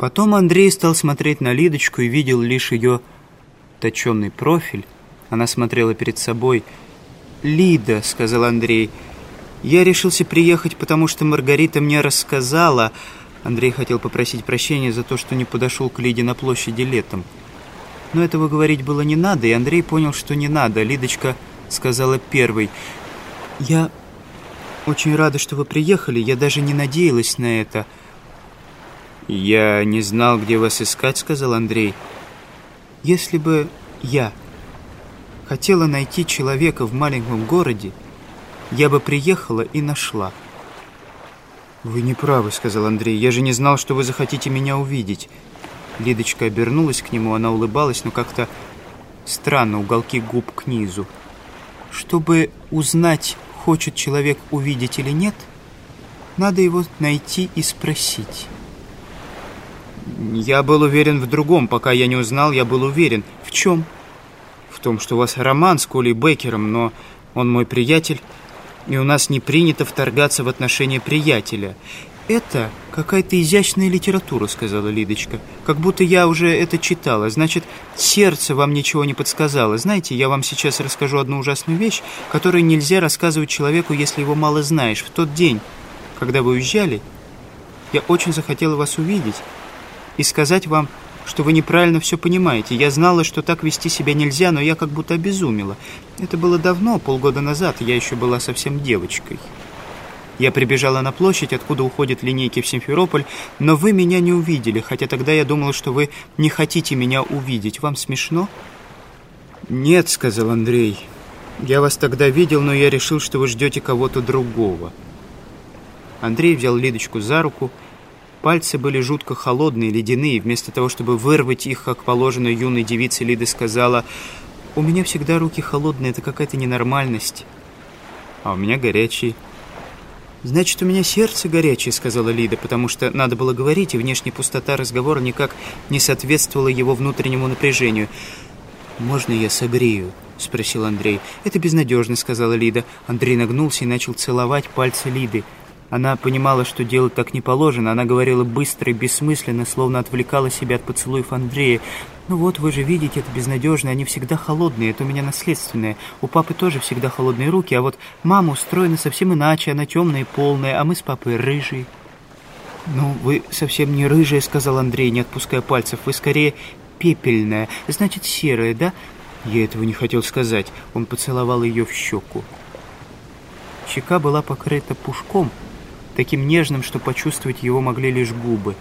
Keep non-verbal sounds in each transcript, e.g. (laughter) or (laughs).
Потом Андрей стал смотреть на Лидочку и видел лишь ее точенный профиль. Она смотрела перед собой. «Лида», — сказал Андрей, — «я решился приехать, потому что Маргарита мне рассказала...» Андрей хотел попросить прощения за то, что не подошел к Лиде на площади летом. Но этого говорить было не надо, и Андрей понял, что не надо. Лидочка сказала первой. «Я очень рада, что вы приехали. Я даже не надеялась на это». «Я не знал, где вас искать», — сказал Андрей. «Если бы я хотела найти человека в маленьком городе, я бы приехала и нашла». «Вы не правы», — сказал Андрей. «Я же не знал, что вы захотите меня увидеть». Лидочка обернулась к нему, она улыбалась, но как-то странно, уголки губ к низу. Чтобы узнать, хочет человек увидеть или нет, надо его найти и спросить. Я был уверен в другом. Пока я не узнал, я был уверен. В чем? В том, что у вас роман с Колей Беккером, но он мой приятель, и у нас не принято вторгаться в отношения приятеля. «Это какая-то изящная литература», — сказала Лидочка. «Как будто я уже это читала. Значит, сердце вам ничего не подсказало. Знаете, я вам сейчас расскажу одну ужасную вещь, которую нельзя рассказывать человеку, если его мало знаешь. В тот день, когда вы уезжали, я очень захотела вас увидеть и сказать вам, что вы неправильно все понимаете. Я знала, что так вести себя нельзя, но я как будто обезумела. Это было давно, полгода назад, я еще была совсем девочкой». Я прибежала на площадь, откуда уходят линейки в Симферополь, но вы меня не увидели, хотя тогда я думала, что вы не хотите меня увидеть. Вам смешно?» «Нет», — сказал Андрей. «Я вас тогда видел, но я решил, что вы ждете кого-то другого». Андрей взял Лидочку за руку. Пальцы были жутко холодные, ледяные. Вместо того, чтобы вырвать их, как положено юной девице, Лида сказала, «У меня всегда руки холодные, это какая-то ненормальность». «А у меня горячие». «Значит, у меня сердце горячее», — сказала Лида, потому что надо было говорить, и внешняя пустота разговора никак не соответствовала его внутреннему напряжению. «Можно я согрею?» — спросил Андрей. «Это безнадежно», — сказала Лида. Андрей нагнулся и начал целовать пальцы Лиды. Она понимала, что делать так не положено. Она говорила быстро и бессмысленно, словно отвлекала себя от поцелуев Андрея. «Ну вот, вы же видите, это безнадежно. Они всегда холодные. Это у меня наследственное. У папы тоже всегда холодные руки. А вот мама устроена совсем иначе. Она темная и полная, а мы с папой рыжие». «Ну, вы совсем не рыжая», — сказал Андрей, не отпуская пальцев. «Вы скорее пепельная. Значит, серая, да?» Я этого не хотел сказать. Он поцеловал ее в щеку. Щека была покрыта пушком, таким нежным, что почувствовать его могли лишь губы.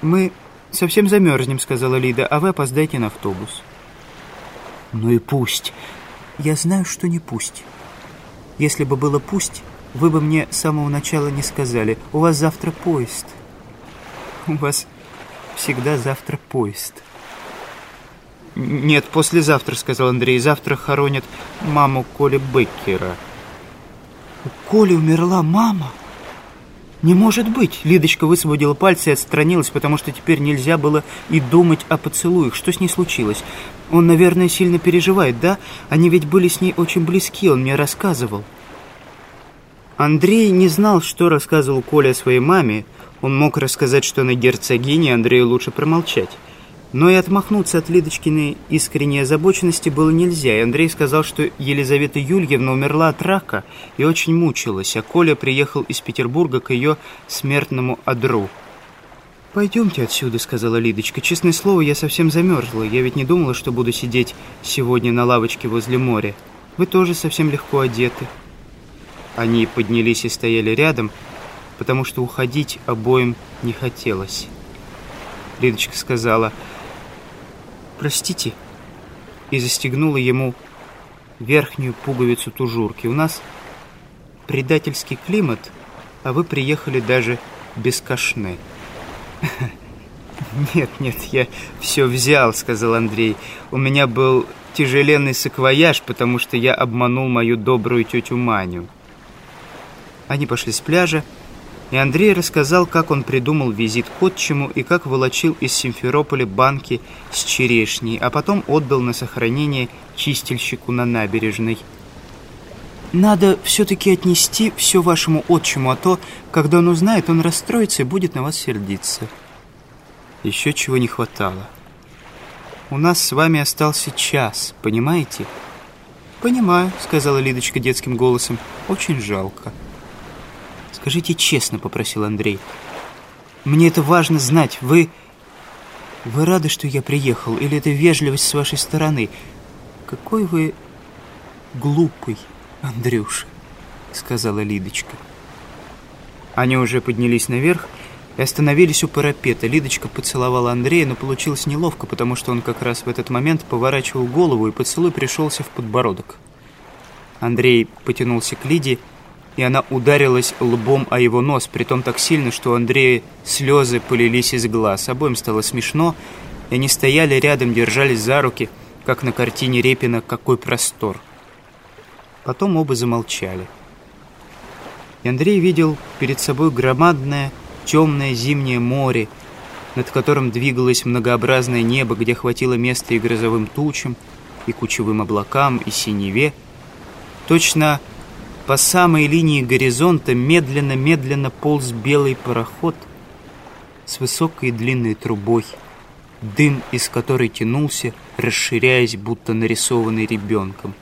«Мы совсем замерзнем», — сказала Лида, «а вы опоздаете на автобус». «Ну и пусть. Я знаю, что не пусть. Если бы было пусть, вы бы мне с самого начала не сказали. У вас завтра поезд». «У вас всегда завтра поезд». «Нет, послезавтра», — сказал Андрей. «Завтра хоронят маму Коли Беккера». «У Коли умерла мама?» «Не может быть!» Лидочка высвободила пальцы и отстранилась, потому что теперь нельзя было и думать о поцелуях. Что с ней случилось? Он, наверное, сильно переживает, да? Они ведь были с ней очень близки, он мне рассказывал. Андрей не знал, что рассказывал Коля о своей маме. Он мог рассказать, что она герцогиня, Андрею лучше промолчать. Но и отмахнуться от Лидочкиной искренней озабоченности было нельзя, и Андрей сказал, что Елизавета Юльевна умерла от рака и очень мучилась, а Коля приехал из Петербурга к ее смертному одру. «Пойдемте отсюда», — сказала Лидочка. «Честное слово, я совсем замерзла. Я ведь не думала, что буду сидеть сегодня на лавочке возле моря. Вы тоже совсем легко одеты». Они поднялись и стояли рядом, потому что уходить обоим не хотелось. Лидочка сказала простите», и застегнула ему верхнюю пуговицу тужурки. «У нас предательский климат, а вы приехали даже без кашне». (laughs) «Нет, нет, я все взял», — сказал Андрей. «У меня был тяжеленный саквояж, потому что я обманул мою добрую тетю Маню». Они пошли с пляжа, и Андрей рассказал, как он придумал визит к отчиму и как волочил из Симферополя банки с черешней, а потом отдал на сохранение чистильщику на набережной. надо все-таки отнести все вашему отчиму, а то, когда он узнает, он расстроится и будет на вас сердиться. Еще чего не хватало. У нас с вами остался час, понимаете? Понимаю, сказала Лидочка детским голосом. Очень жалко. Скажите честно, попросил Андрей. Мне это важно знать. Вы... Вы рады, что я приехал? Или это вежливость с вашей стороны? Какой вы глупый, Андрюша, сказала Лидочка. Они уже поднялись наверх и остановились у парапета. Лидочка поцеловала Андрея, но получилось неловко, потому что он как раз в этот момент поворачивал голову, и поцелуй пришелся в подбородок. Андрей потянулся к Лиде, и она ударилась лбом о его нос, притом так сильно, что у Андрея слезы полились из глаз. Обоим стало смешно, и они стояли рядом, держались за руки, как на картине Репина «Какой простор». Потом оба замолчали. И Андрей видел перед собой громадное, темное зимнее море, над которым двигалось многообразное небо, где хватило места и грозовым тучам, и кучевым облакам, и синеве. Точно по самой линии горизонта медленно-медленно полз белый пароход с высокой длинной трубой, дым из которой тянулся, расширяясь, будто нарисованный ребенком.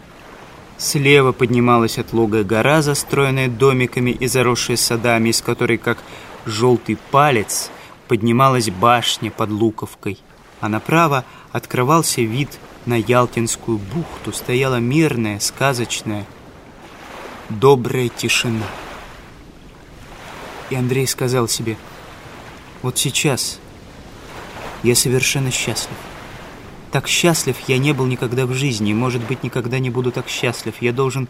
Слева поднималась отлогая гора, застроенная домиками и заросшая садами, из которой, как желтый палец, поднималась башня под Луковкой, а направо открывался вид на Ялтинскую бухту, стояла мирная, сказочная, добрая тишина. И Андрей сказал себе, вот сейчас я совершенно счастлив. Так счастлив я не был никогда в жизни, и, может быть, никогда не буду так счастлив. Я должен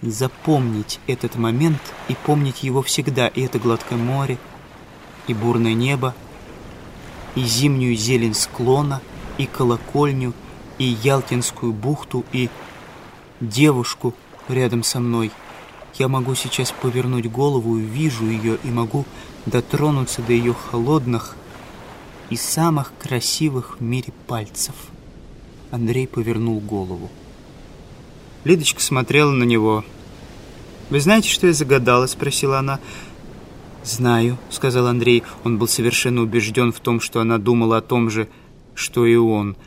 запомнить этот момент и помнить его всегда. И это гладкое море, и бурное небо, и зимнюю зелень склона, и колокольню, и Ялтинскую бухту, и девушку — рядом со мной. Я могу сейчас повернуть голову вижу ее, и могу дотронуться до ее холодных и самых красивых в мире пальцев. Андрей повернул голову. Лидочка смотрела на него. «Вы знаете, что я загадала?» — спросила она. «Знаю», — сказал Андрей. Он был совершенно убежден в том, что она думала о том же, что и он —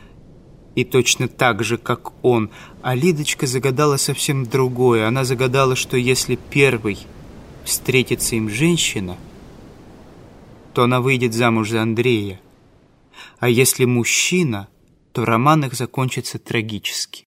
и точно так же, как он. А Лидочка загадала совсем другое. Она загадала, что если первый встретится им женщина, то она выйдет замуж за Андрея. А если мужчина, то роман их закончится трагически.